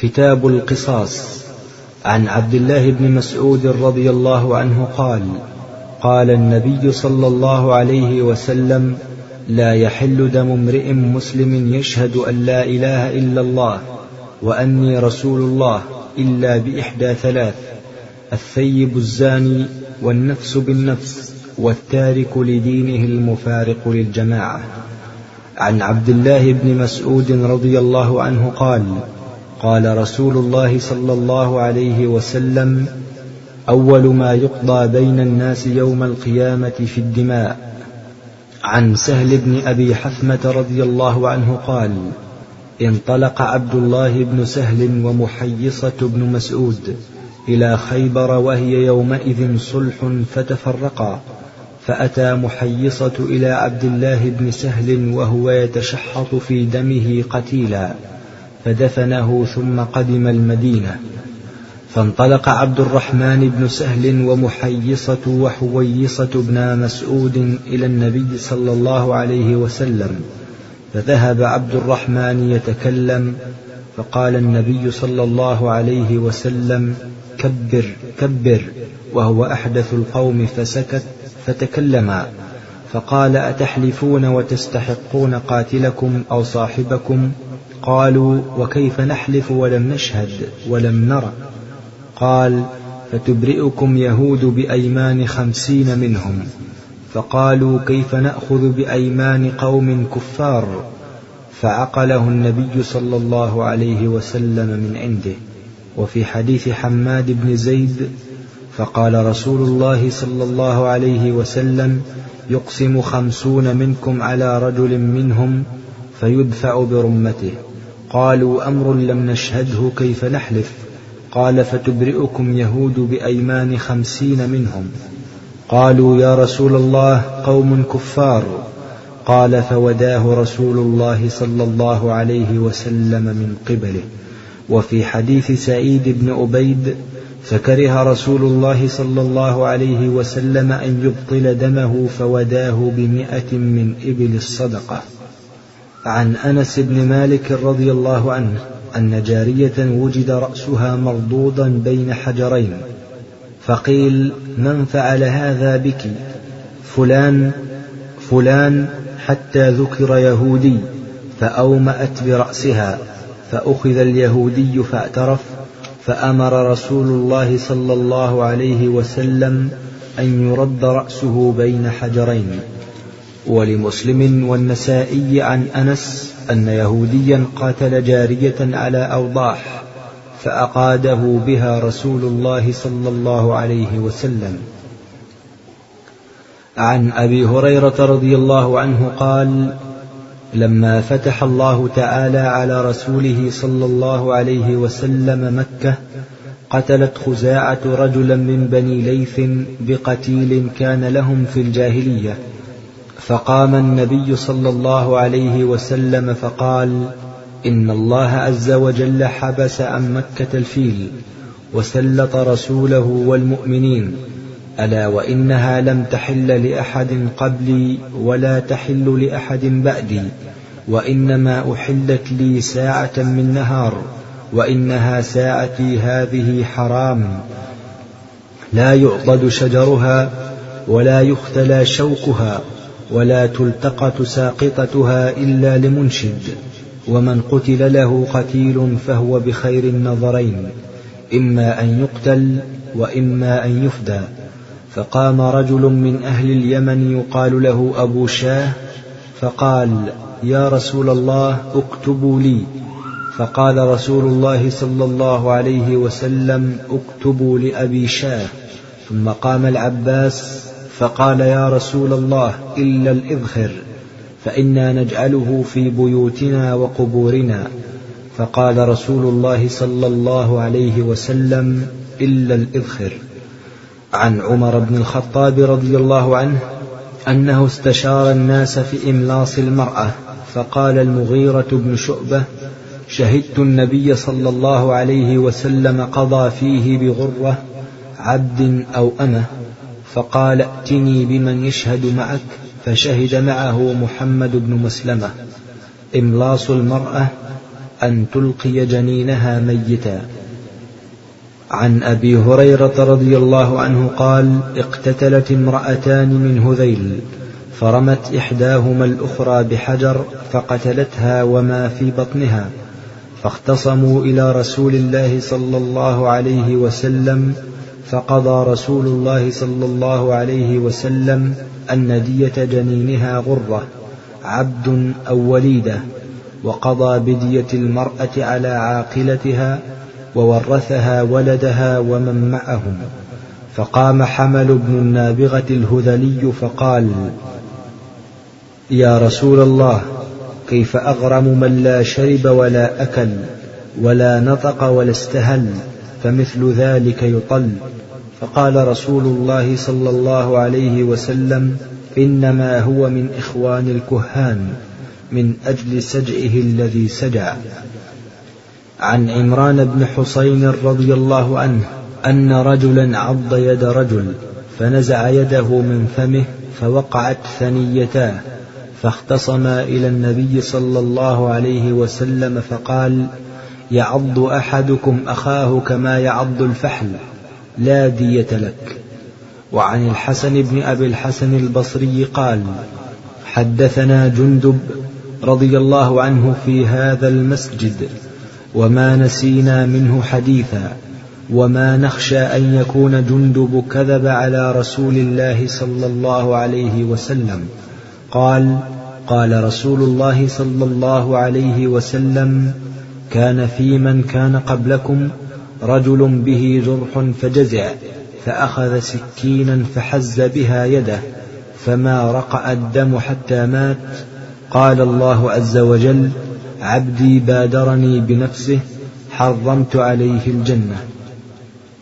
كتاب القصاص عن عبد الله بن مسعود رضي الله عنه قال قال النبي صلى الله عليه وسلم لا يحل دم امرئ مسلم يشهد أن لا إله إلا الله وأني رسول الله إلا بإحدى ثلاث الثيب الزاني والنفس بالنفس والتارك لدينه المفارق للجماعة. عن عبد الله بن مسعود رضي الله عنه قال قال رسول الله صلى الله عليه وسلم أول ما يقضى بين الناس يوم القيامة في الدماء. عن سهل بن أبي حثمة رضي الله عنه قال انطلق عبد الله بن سهل ومحيصة بن مسعود إلى خيبر وهي يومئذ صلح فتفرقا فأتى محيصة إلى عبد الله بن سهل وهو يتشحط في دمه قتيلا. فدفنه ثم قدم المدينة. فانطلق عبد الرحمن بن سهل ومحيصة وحويصة بن مسعود إلى النبي صلى الله عليه وسلم فذهب عبد الرحمن يتكلم فقال النبي صلى الله عليه وسلم كبر كبر وهو أحدث القوم فسكت فتكلما فقال أتحلفون وتستحقون قاتلكم أو صاحبكم؟ قالوا وكيف نحلف ولم نشهد ولم نرى؟ قال فتبرئكم يهود بأيمان خمسين منهم. فقالوا كيف نأخذ بأيمان قوم كفار؟ فعقله النبي صلى الله عليه وسلم من عنده. وفي حديث حماد بن زيد فقال رسول الله صلى الله عليه وسلم يقسم خمسون منكم على رجل منهم فيدفع برمته. قالوا أمر لم نشهده كيف نحلف؟ قال فتبرئكم يهود بأيمان خمسين منهم. قالوا يا رسول الله قوم كفار. قال فوداه رسول الله صلى الله عليه وسلم من قبله. وفي حديث سعيد بن أبيد فكره رسول الله صلى الله عليه وسلم أن يبطل دمه فوداه بمئة من إبل الصدقة. عن أنس بن مالك رضي الله عنه أن جارية وجد رأسها مردودا بين حجرين فقيل من فعل هذا بك؟ فلان فلان حتى ذكر يهودي فأومأت برأسها فأخذ اليهودي فاعترف فأمر رسول الله صلى الله عليه وسلم أن يرد رأسه بين حجرين. ولمسلم والنسائي عن أنس أن يهوديا قاتل جارية على أوضاح فأقاده بها رسول الله صلى الله عليه وسلم. عن أبي هريرة رضي الله عنه قال لما فتح الله تعالى على رسوله صلى الله عليه وسلم مكة قتلت خزاعة رجلا من بني ليث بقتيل كان لهم في الجاهلية فقام النبي صلى الله عليه وسلم فقال إن الله عز وجل حبس عن مكة الفيل وسلط رسوله والمؤمنين ألا وإنها لم تحل لأحد قبلي ولا تحل لأحد بعدي وإنما أحلت لي ساعة من نهار وإنها ساعتي هذه حرام. لا يعضد شجرها ولا يختلى شوكها. ولا تلتقط ساقطتها إلا لمنشد ومن قتل له قتيل فهو بخير النظرين إما أن يقتل وإما أن يفدى. فقام رجل من أهل اليمن يقال له أبو شاه فقال يا رسول الله اكتبوا لي. فقال رسول الله صلى الله عليه وسلم اكتبوا لأبي شاه. ثم قام العباس فقال يا رسول الله إلا الإذخر فإنا نجعله في بيوتنا وقبورنا. فقال رسول الله صلى الله عليه وسلم إلا الإذخر. عن عمر بن الخطاب رضي الله عنه أنه استشار الناس في إملاص المرأة فقال المغيرة بن شعبة شهدت النبي صلى الله عليه وسلم قضى فيه بغرة عبد أو أمة. فقال ائتني بمن يشهد معك فشهد معه محمد بن مسلمة. إملاص المرأة أن تلقي جنينها ميتا. عن أبي هريرة رضي الله عنه قال اقتتلت امرأتان من هذيل فرمت إحداهما الأخرى بحجر فقتلتها وما في بطنها فاختصموا إلى رسول الله صلى الله عليه وسلم فقضى رسول الله صلى الله عليه وسلم أن دية جنينها غرة عبد أو وليدة وقضى بدية المرأة على عاقلتها وورثها ولدها ومن معهم. فقام حمل بن النابغة الهذلي فقال يا رسول الله كيف أغرم من لا شرب ولا أكل ولا نطق ولا استهل فمثل ذلك يطل فقال رسول الله صلى الله عليه وسلم إنما هو من إخوان الكهان من أجل سجعه الذي سجع. عن عمران بن حصين رضي الله عنه أن رجلا عض يد رجل فنزع يده من فمه فوقعت ثنيتاه فاختصما إلى النبي صلى الله عليه وسلم فقال يعض أحدكم أخاه كما يعض الفحل. لا دية لك. وعن الحسن بن أبي الحسن البصري قال حدثنا جندب رضي الله عنه في هذا المسجد وما نسينا منه حديثا وما نخشى أن يكون جندب كذب على رسول الله صلى الله عليه وسلم. قال قال رسول الله صلى الله عليه وسلم كان في من كان قبلكم رجل به جرح فجزع فأخذ سكينا فحز بها يده فما رقأ الدم حتى مات. قال الله عز وجل عبدي بادرني بنفسه حرمت عليه الجنة.